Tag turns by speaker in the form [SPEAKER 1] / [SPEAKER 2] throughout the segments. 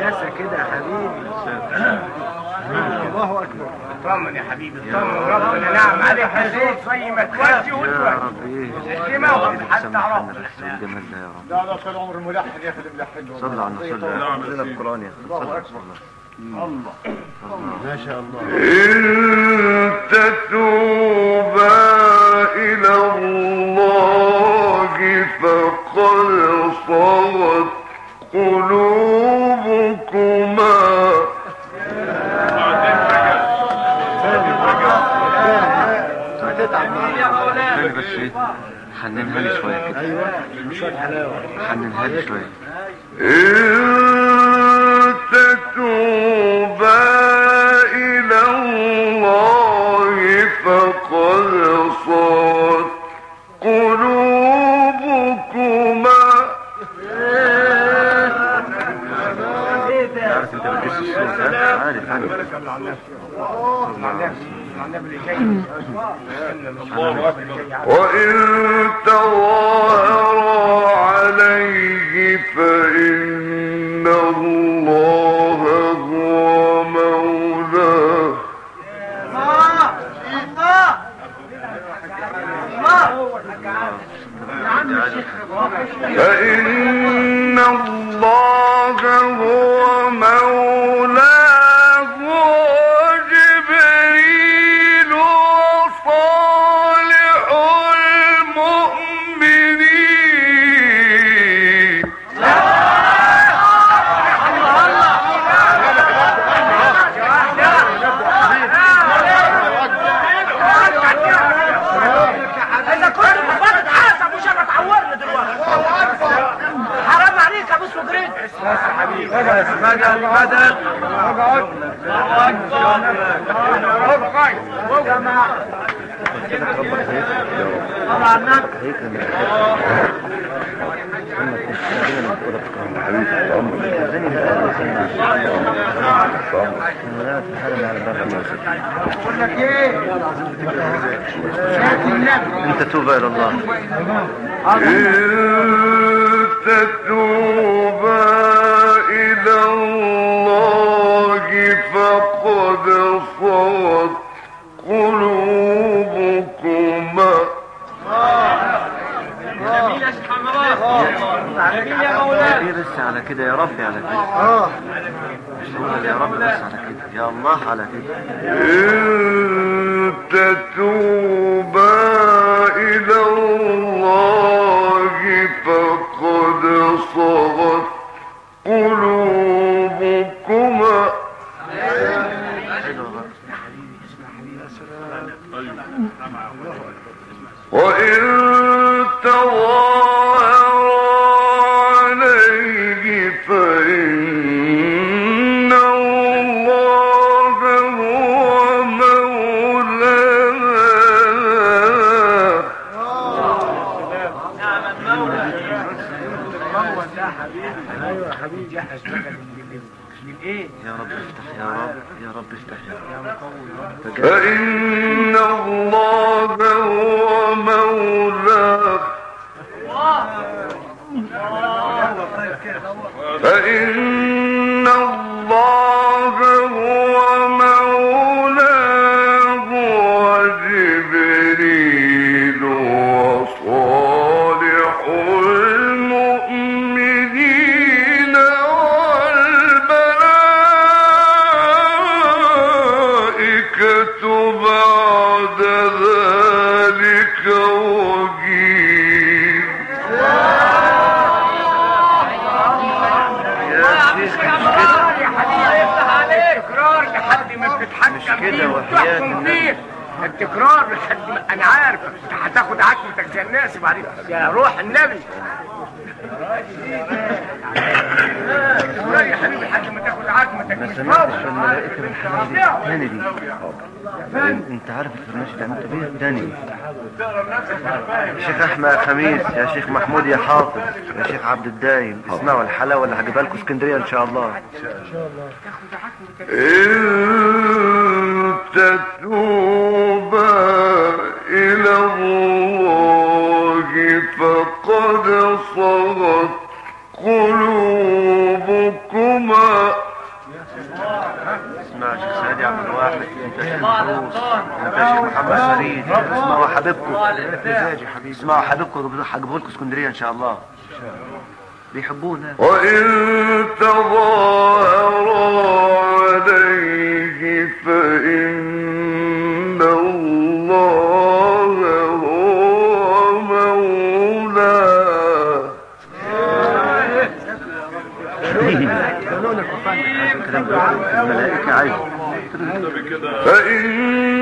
[SPEAKER 1] ياسا كده يا حبيبي. الله اكبر
[SPEAKER 2] اطمن يا حبيبي اطمن ربنا نعم عليك. حزين زي ما تودي
[SPEAKER 3] يا
[SPEAKER 2] وتودي
[SPEAKER 3] رب. ايه
[SPEAKER 2] الدماغ حتى
[SPEAKER 3] يا رب.
[SPEAKER 1] لا لا طول عمر الملحن ياخد الملحن
[SPEAKER 3] صلى على النبي صلى على النبي القرآن يا أخي. صلى على
[SPEAKER 1] الله ما شاء الله.
[SPEAKER 4] إن تتوبا إلى الله فقد صغت قلوبكما
[SPEAKER 3] ايه حننها لي شوية كده
[SPEAKER 1] ايوه شويه حلاوه
[SPEAKER 3] حننها لي شوية
[SPEAKER 4] إن تتوبا إلى الله فقد صغت قلوبكما
[SPEAKER 3] عارف انت بتدس الصوت ده عارف عارف
[SPEAKER 4] وإن
[SPEAKER 3] كده يا
[SPEAKER 4] فإن
[SPEAKER 2] فيه
[SPEAKER 3] وحياة
[SPEAKER 2] التكرار لحد ما انا عارف. انت هتاخد عكمتك زي الناس يا روح النبي. يا حبيبي لحد ما
[SPEAKER 3] ما انت عارف الفرناش اللي عملته بيه تاني يا شيخ احمد خميس يا شيخ محمود يا حافظ يا شيخ عبد الدايم اسمعوا الحلاوه اللي هجيبها لكم اسكندريه ان شاء الله.
[SPEAKER 4] إن تتوبا إلى الله. فقد صغت قلوبكما قلوبكما.
[SPEAKER 3] اسمع يا شيخ سيدي عبد الواحد انت يا شيخ فلوس انت يا شيخ محمد فريد اسمعوا حبيبكم اسمعوا حبيبكم هجيبوا لكم اسكندريه ان شاء الله. بيحبونا.
[SPEAKER 4] وإن تظاهر عليه فإن
[SPEAKER 3] ده الملائكه عايزه
[SPEAKER 4] فإن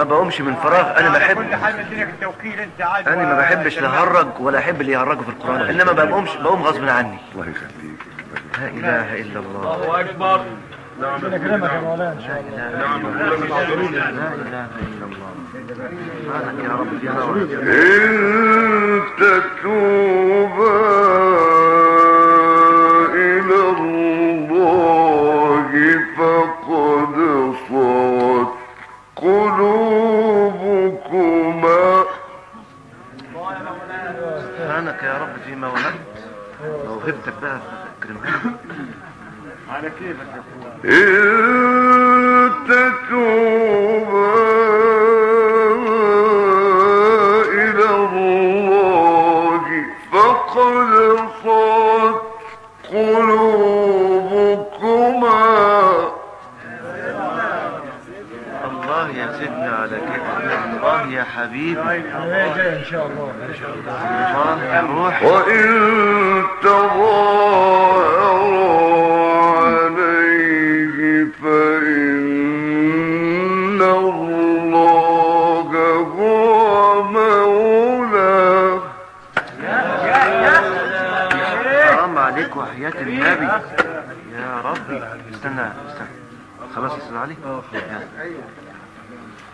[SPEAKER 3] ما بقومش من فراغ انا بحب
[SPEAKER 1] كل حاجه اديلك التوكيل انت عاد
[SPEAKER 3] انا ما بحبش لا اهرج ولا احب اللي يهرجوا في القران انما ما بقومش بقوم غصب عني.
[SPEAKER 4] الله يخليك.
[SPEAKER 3] لا اله الا الله.
[SPEAKER 5] الله اكبر
[SPEAKER 3] لا اله الا الله. سبحانك يا رب. يا رب.
[SPEAKER 4] ہے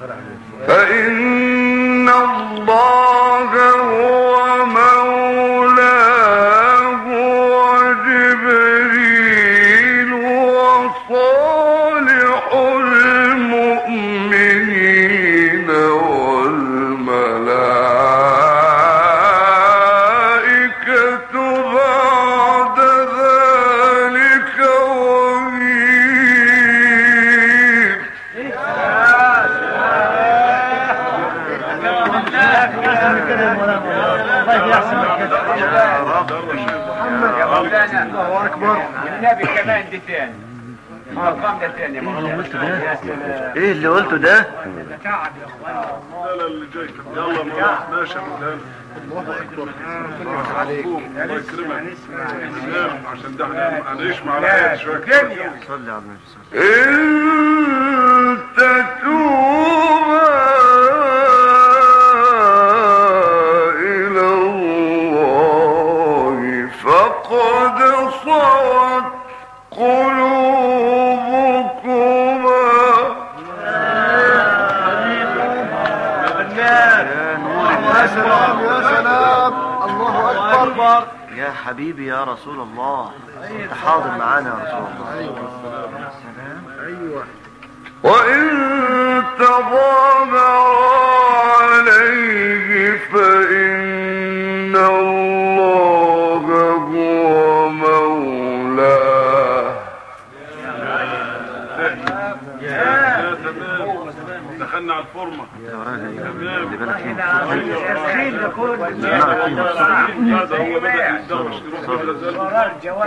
[SPEAKER 4] ہے الله
[SPEAKER 1] اكبر النبي كمان دي تاني المقام ده تاني
[SPEAKER 3] ايه اللي قلته ده
[SPEAKER 1] تعب يا اخوان
[SPEAKER 5] لا لا اللي جاي يلا ما ماشي الان الله اكبر الله يكرمك عشان ده احنا هنعيش مع الحياه شويه
[SPEAKER 3] صلي على النبي صلى حبيبي يا رسول الله. انت حاضر معانا يا رسول الله.
[SPEAKER 4] وإن تظاهر عليه فإن
[SPEAKER 1] الخيل ده كله
[SPEAKER 5] هذا هو بدا يتدرج يروح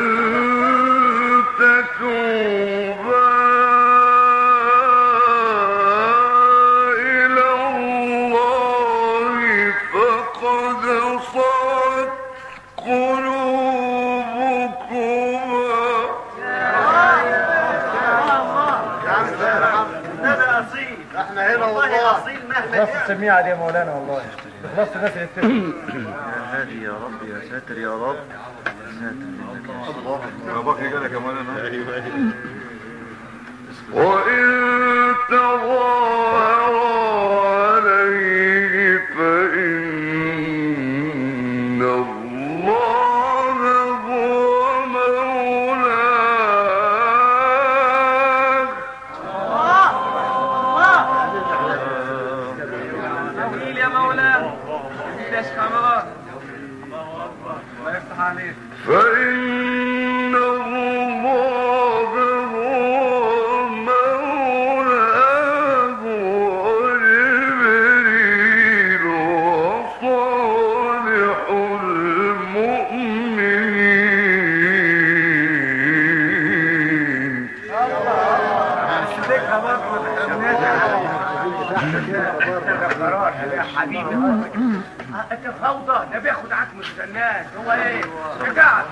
[SPEAKER 2] هنا والله
[SPEAKER 6] مولانا والله خلاص الناس
[SPEAKER 3] يا هادي يا رب يا ساتر يا رب يا ساتر
[SPEAKER 5] جالك يا مولانا
[SPEAKER 4] وإن تظاهر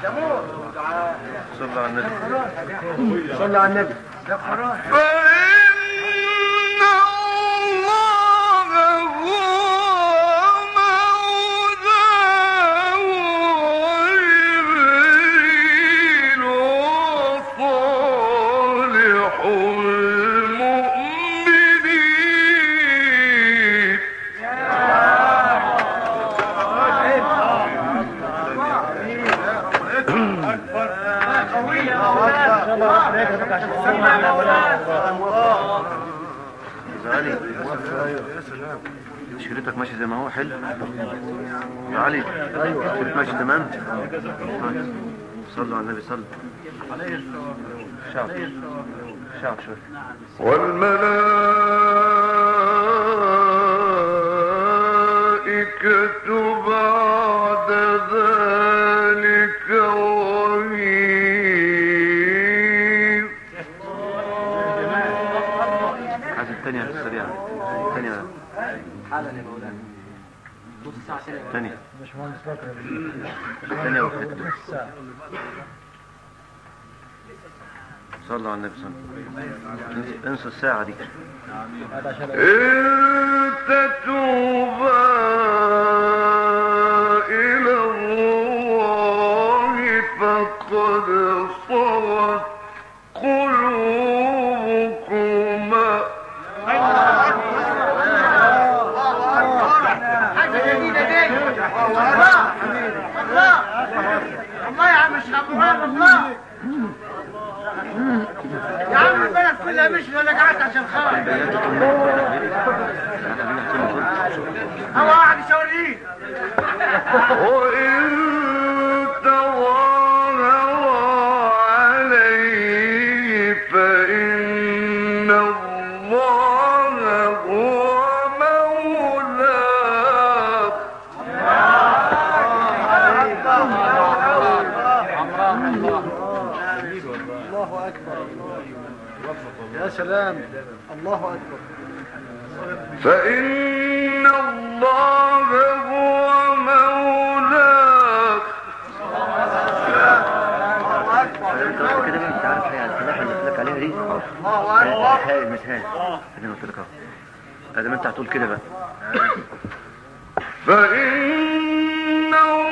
[SPEAKER 2] ده موت
[SPEAKER 3] شريطك ماشي زي ما هو حلو. يا علي شريط ماشي تمام؟ صلوا على النبي صلوا. شعب شعب شوي.
[SPEAKER 4] والملائكة
[SPEAKER 3] الثانية وحدة صلوا على النبي صلى انسوا- انسوا الساعة دي
[SPEAKER 6] هذا عشان
[SPEAKER 4] إن تتوبا
[SPEAKER 2] قعدت عشان خاطر هو قاعد يشاورني
[SPEAKER 4] وإن تظاهر فإن الله هو مولاه
[SPEAKER 3] انت قلت كده بقى انت عارف هي الفلاحة اللي قلت لك عليها دي مثال المثال انا قلت لك اهو ادام انت هتقول كده بقى
[SPEAKER 4] فإن الله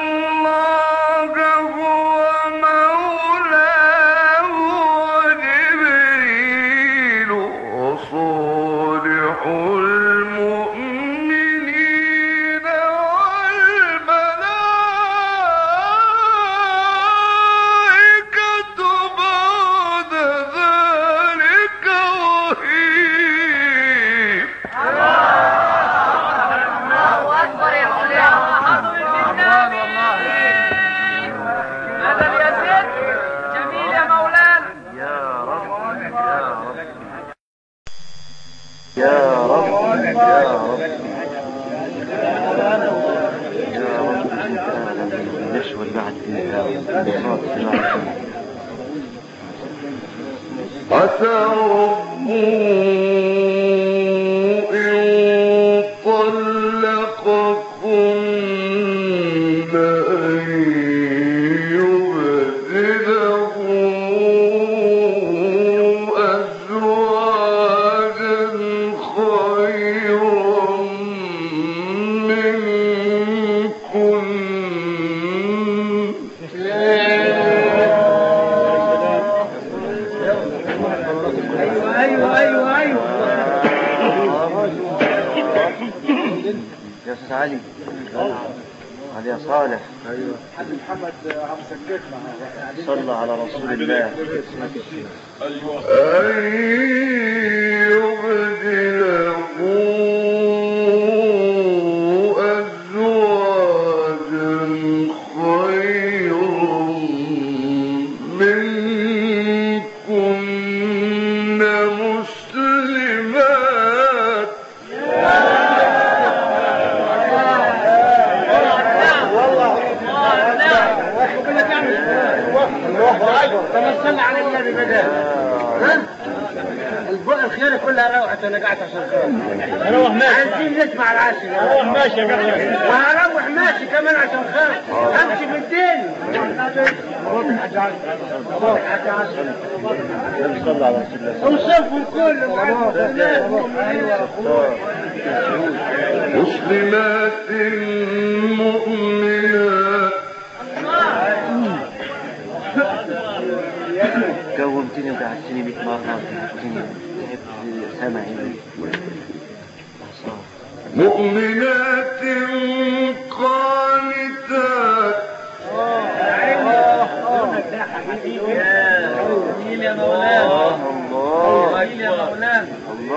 [SPEAKER 3] يا رب. يا رب. يا رب. انت بعد
[SPEAKER 4] عسى
[SPEAKER 3] يا استاذ علي. علي يا صالح
[SPEAKER 6] حاج محمد عم سكتنا
[SPEAKER 3] صلى على رسول الله.
[SPEAKER 4] أن يبدله مسلمات مؤمنات.
[SPEAKER 3] كومتني وقعدتني 100 مرة تعبتني تعبت سمعي
[SPEAKER 4] مؤمنات قانتات
[SPEAKER 3] الله الله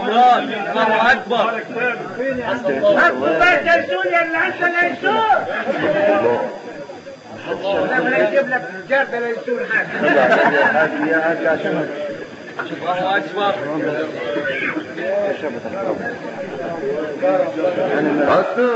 [SPEAKER 3] الله
[SPEAKER 2] اكبر اكبر بقى يا اللي انت الجرسون لما يجيب لك جرد الجرسون حاجه
[SPEAKER 3] يا حبيبي عشان
[SPEAKER 2] الله اكبر
[SPEAKER 4] عسى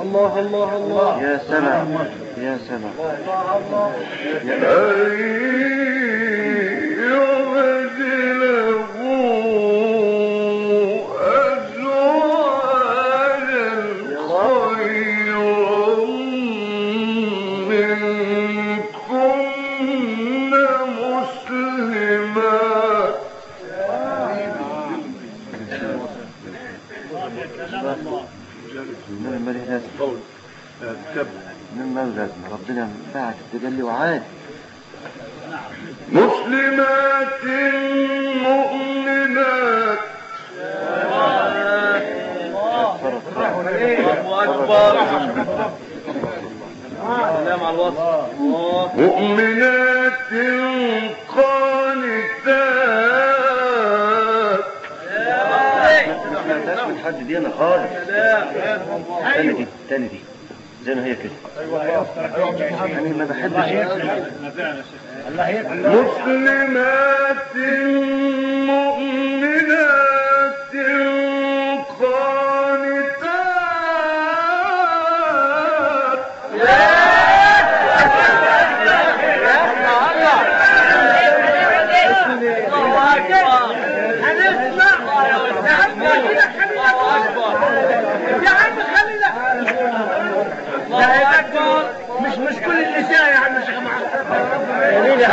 [SPEAKER 6] الله الله الله
[SPEAKER 3] يا سمع يا
[SPEAKER 4] يبدله
[SPEAKER 3] من لازم ربنا بعد التجلي وعاد.
[SPEAKER 4] مسلمات مؤمنات. مؤمنات
[SPEAKER 2] قانتات.
[SPEAKER 3] سمعتهاش من حد دي. انا خالص دي دي. زي ما هي كده يعني ما بحبش.
[SPEAKER 2] مسلمات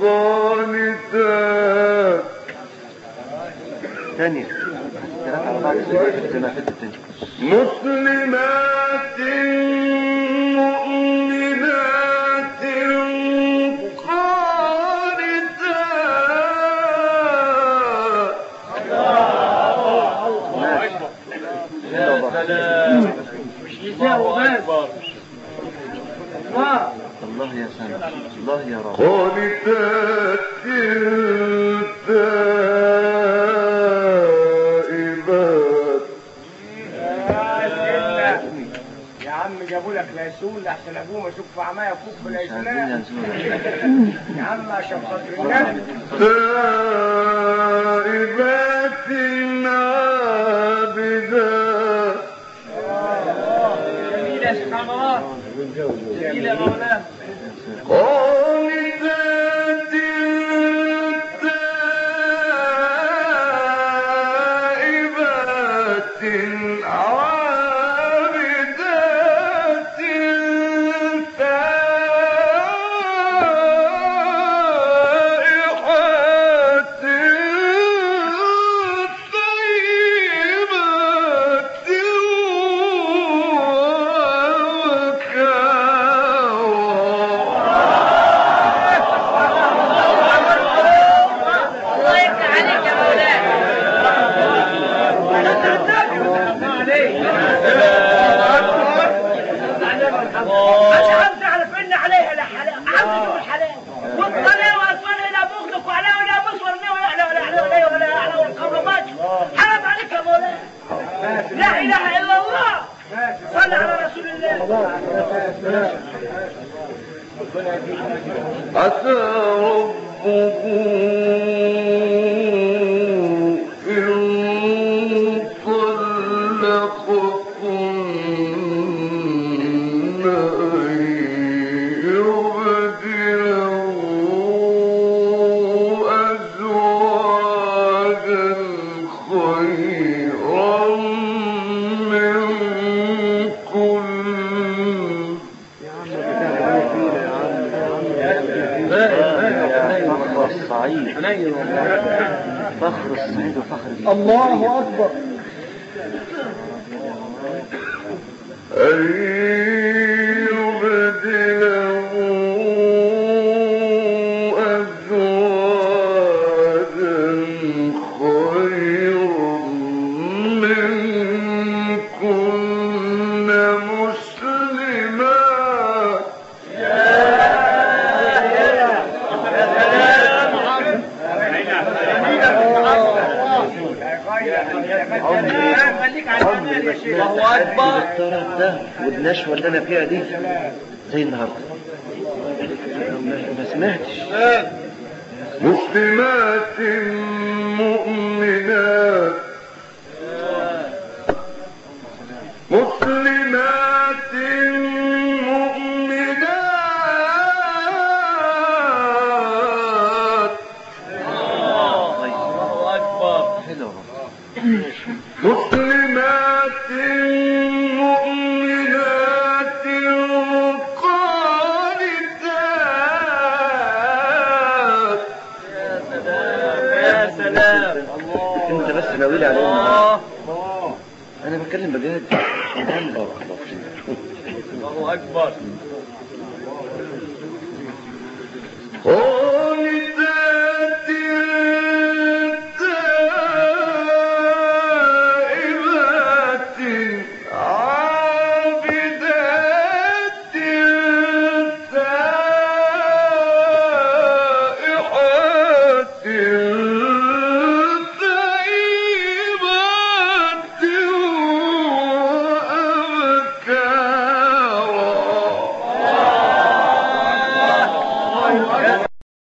[SPEAKER 4] من العالم
[SPEAKER 2] مسلمات مؤمنات قانتات
[SPEAKER 3] تانية ثلاثة على بعض زي الله يا سلام الله يا رب
[SPEAKER 2] قانتات تائبات
[SPEAKER 4] يا عم جابوا لك ليسون احسن ابوه ما يشوف في عمايه فوق في
[SPEAKER 3] مش عايزين
[SPEAKER 4] ليسون
[SPEAKER 3] ينسونا
[SPEAKER 4] يا عم عشان خاطر النبي
[SPEAKER 2] تائبات عابدات
[SPEAKER 4] جميلة سبحان الله جميلة
[SPEAKER 3] والنشوة اللي أنا فيها دي؟ زي النهاردة ما سمعتش. مسلمان